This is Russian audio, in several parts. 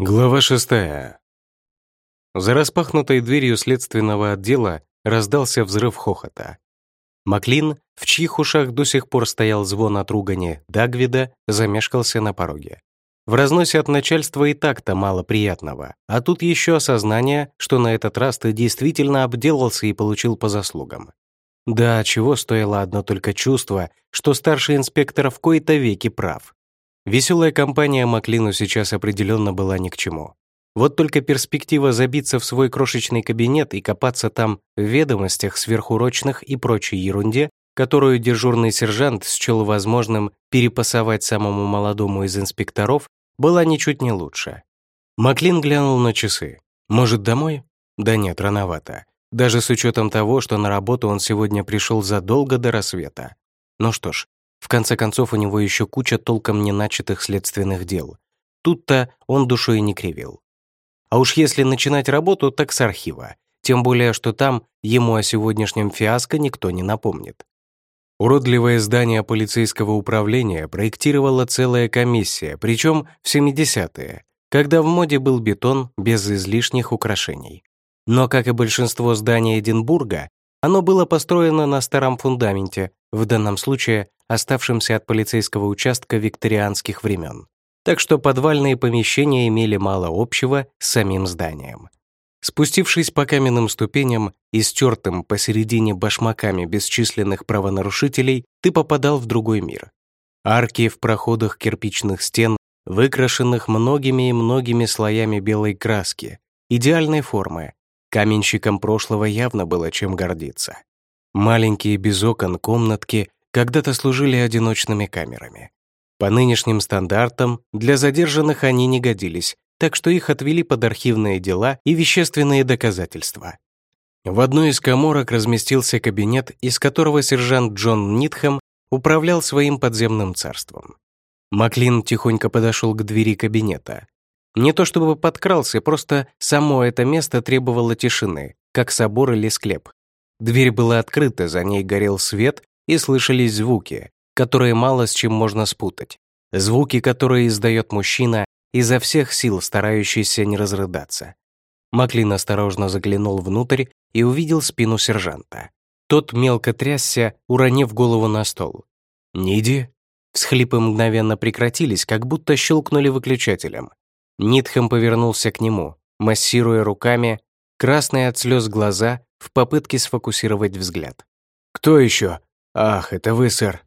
Глава шестая. За распахнутой дверью следственного отдела раздался взрыв хохота. Маклин, в чьих ушах до сих пор стоял звон от ругани Дагвида, замешкался на пороге. В разносе от начальства и так-то мало приятного, а тут еще осознание, что на этот раз ты действительно обделался и получил по заслугам. Да, чего стоило одно только чувство, что старший инспектор в кои-то веки прав. Веселая компания Маклину сейчас определенно была ни к чему. Вот только перспектива забиться в свой крошечный кабинет и копаться там в ведомостях сверхурочных и прочей ерунде, которую дежурный сержант счел возможным перепасовать самому молодому из инспекторов, была ничуть не лучше. Маклин глянул на часы. Может, домой? Да нет, рановато. Даже с учетом того, что на работу он сегодня пришел задолго до рассвета. Ну что ж, в конце концов, у него еще куча толком не начатых следственных дел. Тут-то он душой не кривил. А уж если начинать работу, так с архива. Тем более, что там ему о сегодняшнем фиаско никто не напомнит. Уродливое здание полицейского управления проектировала целая комиссия, причем в 70-е, когда в моде был бетон без излишних украшений. Но, как и большинство зданий Эдинбурга, оно было построено на старом фундаменте, в данном случае оставшемся от полицейского участка викторианских времен. Так что подвальные помещения имели мало общего с самим зданием. Спустившись по каменным ступеням и стертым посередине башмаками бесчисленных правонарушителей, ты попадал в другой мир. Арки в проходах кирпичных стен, выкрашенных многими и многими слоями белой краски, идеальной формы, Каменщикам прошлого явно было чем гордиться. Маленькие без окон комнатки когда-то служили одиночными камерами. По нынешним стандартам для задержанных они не годились, так что их отвели под архивные дела и вещественные доказательства. В одной из коморок разместился кабинет, из которого сержант Джон Нитхэм управлял своим подземным царством. Маклин тихонько подошел к двери кабинета, не то чтобы подкрался, просто само это место требовало тишины, как собор или склеп. Дверь была открыта, за ней горел свет и слышались звуки, которые мало с чем можно спутать. Звуки, которые издает мужчина, изо всех сил старающийся не разрыдаться. Маклин осторожно заглянул внутрь и увидел спину сержанта. Тот мелко трясся, уронив голову на стол. «Ниди?» Всхлипы мгновенно прекратились, как будто щелкнули выключателем. Нитхэм повернулся к нему, массируя руками красные от слез глаза в попытке сфокусировать взгляд. «Кто еще? Ах, это вы, сэр!»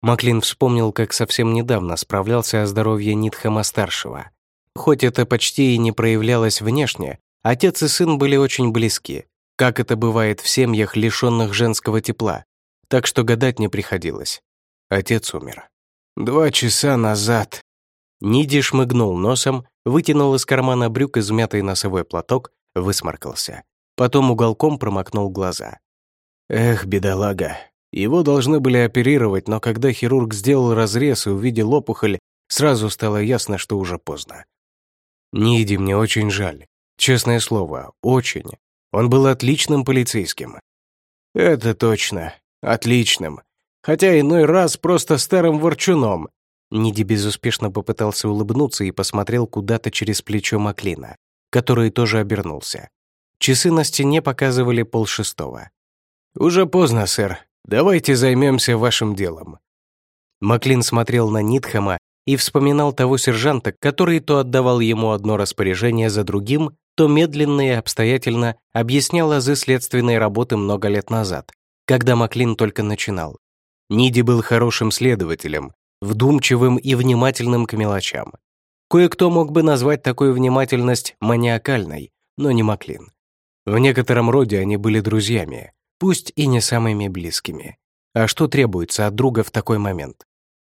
Маклин вспомнил, как совсем недавно справлялся о здоровье Нитхэма-старшего. Хоть это почти и не проявлялось внешне, отец и сын были очень близки, как это бывает в семьях, лишенных женского тепла, так что гадать не приходилось. Отец умер. «Два часа назад», Ниди шмыгнул носом, вытянул из кармана брюк измятый носовой платок, высморкался. Потом уголком промокнул глаза. Эх, бедолага. Его должны были оперировать, но когда хирург сделал разрез и увидел опухоль, сразу стало ясно, что уже поздно. Ниди мне очень жаль. Честное слово, очень. Он был отличным полицейским. Это точно. Отличным. Хотя иной раз просто старым ворчуном, Ниди безуспешно попытался улыбнуться и посмотрел куда-то через плечо Маклина, который тоже обернулся. Часы на стене показывали полшестого. «Уже поздно, сэр. Давайте займемся вашим делом». Маклин смотрел на Нитхэма и вспоминал того сержанта, который то отдавал ему одно распоряжение за другим, то медленно и обстоятельно объяснял азы следственной работы много лет назад, когда Маклин только начинал. Ниди был хорошим следователем, вдумчивым и внимательным к мелочам. Кое-кто мог бы назвать такую внимательность маниакальной, но не Маклин. В некотором роде они были друзьями, пусть и не самыми близкими. А что требуется от друга в такой момент?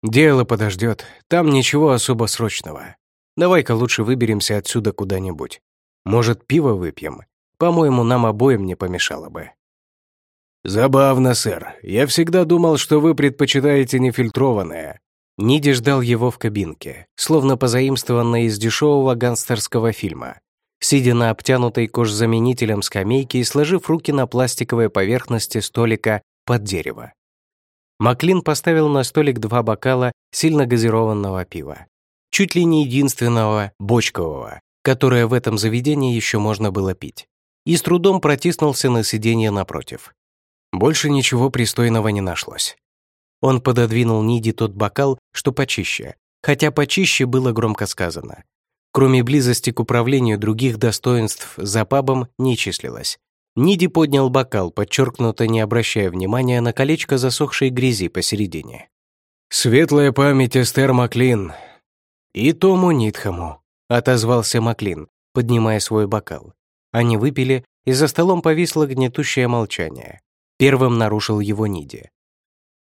Дело подождет, там ничего особо срочного. Давай-ка лучше выберемся отсюда куда-нибудь. Может, пиво выпьем? По-моему, нам обоим не помешало бы. Забавно, сэр. Я всегда думал, что вы предпочитаете нефильтрованное. Ниди ждал его в кабинке, словно позаимствованной из дешевого гангстерского фильма. Сидя на обтянутой кожзаменителем скамейке и сложив руки на пластиковой поверхности столика под дерево. Маклин поставил на столик два бокала сильно газированного пива. Чуть ли не единственного бочкового, которое в этом заведении еще можно было пить, и с трудом протиснулся на сиденье напротив. Больше ничего пристойного не нашлось. Он пододвинул Ниди тот бокал, что почище, хотя почище было громко сказано. Кроме близости к управлению других достоинств за пабом не числилось. Ниди поднял бокал, подчеркнуто не обращая внимания на колечко засохшей грязи посередине. «Светлая память Эстер Маклин!» «И Тому Нитхаму», — отозвался Маклин, поднимая свой бокал. Они выпили, и за столом повисло гнетущее молчание. Первым нарушил его Ниди.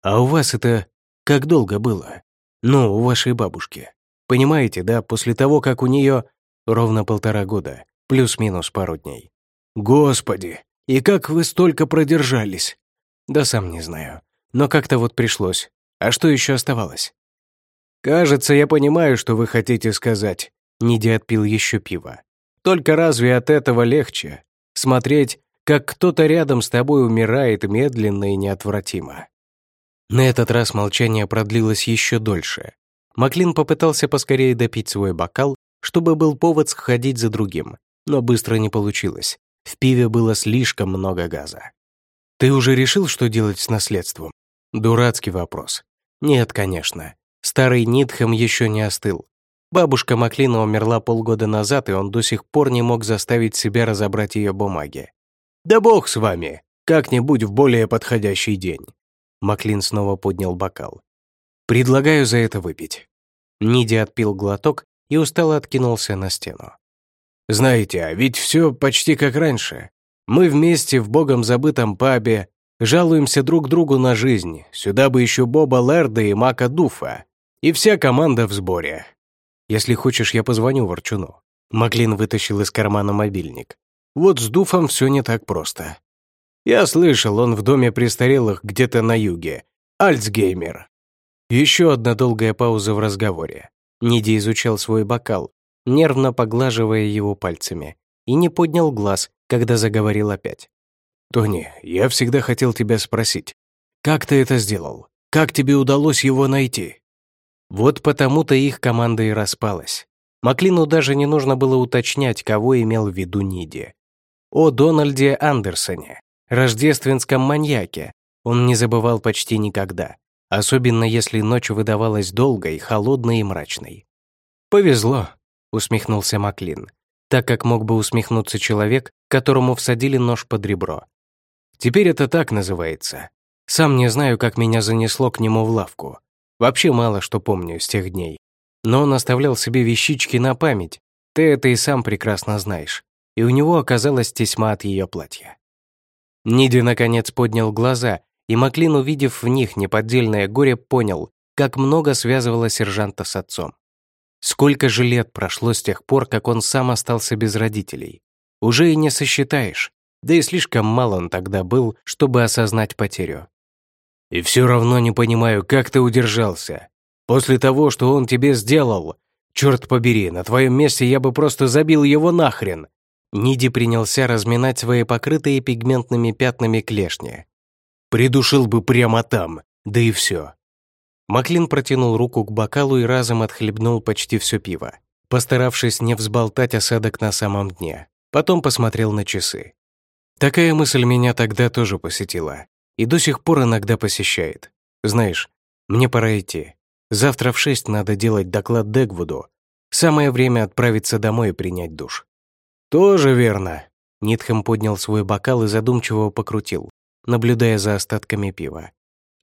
«А у вас это как долго было? Ну, у вашей бабушки. Понимаете, да, после того, как у нее ровно полтора года, плюс-минус пару дней. Господи, и как вы столько продержались? Да сам не знаю. Но как-то вот пришлось. А что еще оставалось? Кажется, я понимаю, что вы хотите сказать. Ниди отпил еще пиво. Только разве от этого легче? Смотреть, как кто-то рядом с тобой умирает медленно и неотвратимо. На этот раз молчание продлилось еще дольше. Маклин попытался поскорее допить свой бокал, чтобы был повод сходить за другим, но быстро не получилось. В пиве было слишком много газа. «Ты уже решил, что делать с наследством?» Дурацкий вопрос. Нет, конечно. Старый Нитхэм еще не остыл. Бабушка Маклина умерла полгода назад, и он до сих пор не мог заставить себя разобрать ее бумаги. «Да бог с вами! Как-нибудь в более подходящий день!» Маклин снова поднял бокал. «Предлагаю за это выпить». Ниди отпил глоток и устало откинулся на стену. Знаете, а ведь все почти как раньше. Мы вместе в богом забытом пабе жалуемся друг другу на жизнь. Сюда бы еще Боба Лерда и Мака Дуфа. И вся команда в сборе. Если хочешь, я позвоню Ворчуну. Маклин вытащил из кармана мобильник. Вот с Дуфом все не так просто. Я слышал, он в доме престарелых где-то на юге. Альцгеймер. Еще одна долгая пауза в разговоре. Ниди изучал свой бокал, нервно поглаживая его пальцами, и не поднял глаз, когда заговорил опять. «Тони, я всегда хотел тебя спросить, как ты это сделал? Как тебе удалось его найти?» Вот потому-то их команда и распалась. Маклину даже не нужно было уточнять, кого имел в виду Ниди. О Дональде Андерсоне, рождественском маньяке, он не забывал почти никогда, особенно если ночь выдавалась долгой, холодной и мрачной. «Повезло», усмехнулся Маклин, так как мог бы усмехнуться человек, которому всадили нож под ребро. Теперь это так называется. Сам не знаю, как меня занесло к нему в лавку. Вообще мало что помню с тех дней. Но он оставлял себе вещички на память. Ты это и сам прекрасно знаешь. И у него оказалась тесьма от ее платья. Ниди, наконец, поднял глаза, и Маклин, увидев в них неподдельное горе, понял, как много связывало сержанта с отцом. Сколько же лет прошло с тех пор, как он сам остался без родителей? Уже и не сосчитаешь. Да и слишком мал он тогда был, чтобы осознать потерю. И все равно не понимаю, как ты удержался. После того, что он тебе сделал, черт побери, на твоем месте я бы просто забил его нахрен. Ниди принялся разминать свои покрытые пигментными пятнами клешни. Придушил бы прямо там, да и все. Маклин протянул руку к бокалу и разом отхлебнул почти все пиво, постаравшись не взболтать осадок на самом дне. Потом посмотрел на часы. Такая мысль меня тогда тоже посетила. И до сих пор иногда посещает. Знаешь, мне пора идти. Завтра в шесть надо делать доклад Дегвуду. Самое время отправиться домой и принять душ. Тоже верно. Нитхэм поднял свой бокал и задумчиво покрутил, наблюдая за остатками пива.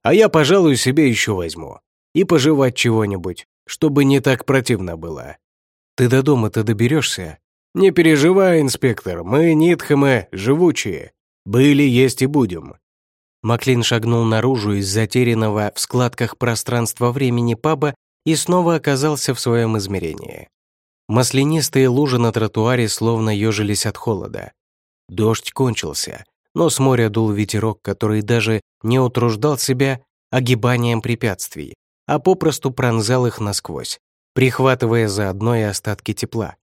А я, пожалуй, себе еще возьму. И пожевать чего-нибудь, чтобы не так противно было. Ты до дома-то доберешься? Не переживай, инспектор, мы, Нитхэмы, живучие. Были, есть и будем. Маклин шагнул наружу из затерянного в складках пространства времени паба и снова оказался в своем измерении. Маслянистые лужи на тротуаре словно ежились от холода. Дождь кончился, но с моря дул ветерок, который даже не утруждал себя огибанием препятствий, а попросту пронзал их насквозь, прихватывая заодно и остатки тепла.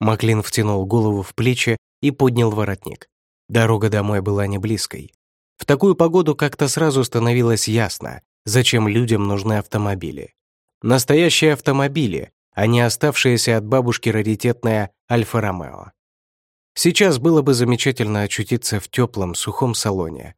Маклин втянул голову в плечи и поднял воротник. Дорога домой была не близкой. В такую погоду как-то сразу становилось ясно, зачем людям нужны автомобили. Настоящие автомобили, а не оставшаяся от бабушки раритетная Альфа-Ромео. Сейчас было бы замечательно очутиться в теплом, сухом салоне.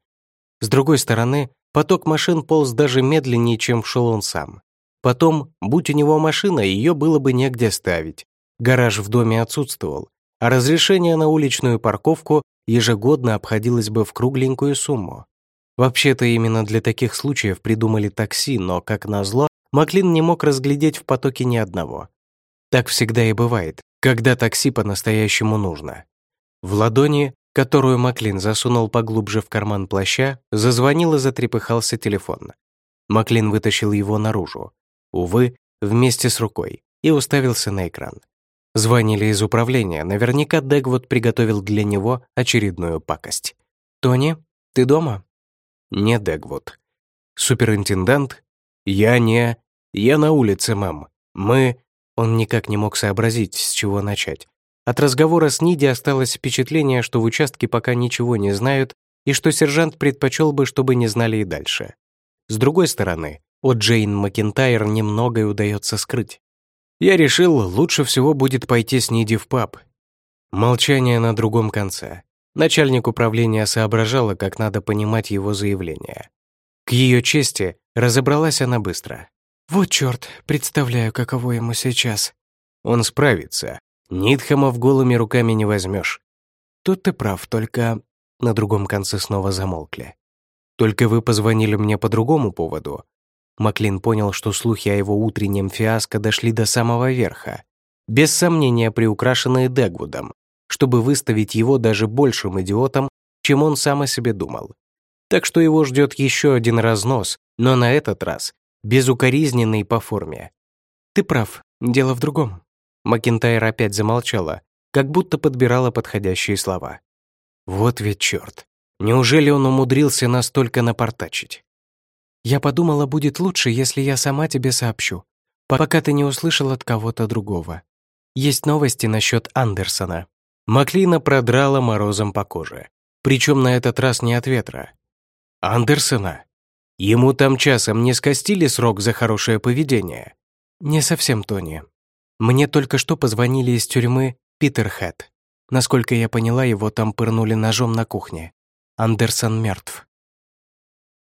С другой стороны, поток машин полз даже медленнее, чем шел он сам. Потом, будь у него машина, ее было бы негде ставить. Гараж в доме отсутствовал, а разрешение на уличную парковку ежегодно обходилось бы в кругленькую сумму. Вообще-то именно для таких случаев придумали такси, но, как назло, Маклин не мог разглядеть в потоке ни одного. Так всегда и бывает, когда такси по-настоящему нужно. В ладони, которую Маклин засунул поглубже в карман плаща, зазвонил и затрепыхался телефон. Маклин вытащил его наружу. Увы, вместе с рукой, и уставился на экран. Звонили из управления, наверняка Дэгвуд приготовил для него очередную пакость. «Тони, ты дома?» «Не Дэгвуд». «Суперинтендант?» «Я не...» «Я на улице, мам. Мы...» Он никак не мог сообразить, с чего начать. От разговора с Ниди осталось впечатление, что в участке пока ничего не знают и что сержант предпочел бы, чтобы не знали и дальше. С другой стороны, от Джейн Макентайр немногое удается скрыть. Я решил, лучше всего будет пойти с Ниди в паб. Молчание на другом конце. Начальник управления соображала, как надо понимать его заявление. К ее чести, разобралась она быстро. «Вот черт, представляю, каково ему сейчас». Он справится, Нитхамов голыми руками не возьмешь. Тут ты прав, только... На другом конце снова замолкли. Только вы позвонили мне по другому поводу. Маклин понял, что слухи о его утреннем фиаско дошли до самого верха. Без сомнения приукрашенные Дегвудом, чтобы выставить его даже большим идиотом, чем он сам о себе думал. Так что его ждет еще один разнос, но на этот раз безукоризненный по форме. Ты прав, дело в другом. Макентайр опять замолчала, как будто подбирала подходящие слова. Вот ведь черт. Неужели он умудрился настолько напортачить? Я подумала, будет лучше, если я сама тебе сообщу, пока ты не услышал от кого-то другого. Есть новости насчет Андерсона. Маклина продрала морозом по коже. Причем на этот раз не от ветра. Андерсона? Ему там часом не скостили срок за хорошее поведение? Не совсем, Тони. Мне только что позвонили из тюрьмы Питерхэт. Насколько я поняла, его там пырнули ножом на кухне. Андерсон мертв.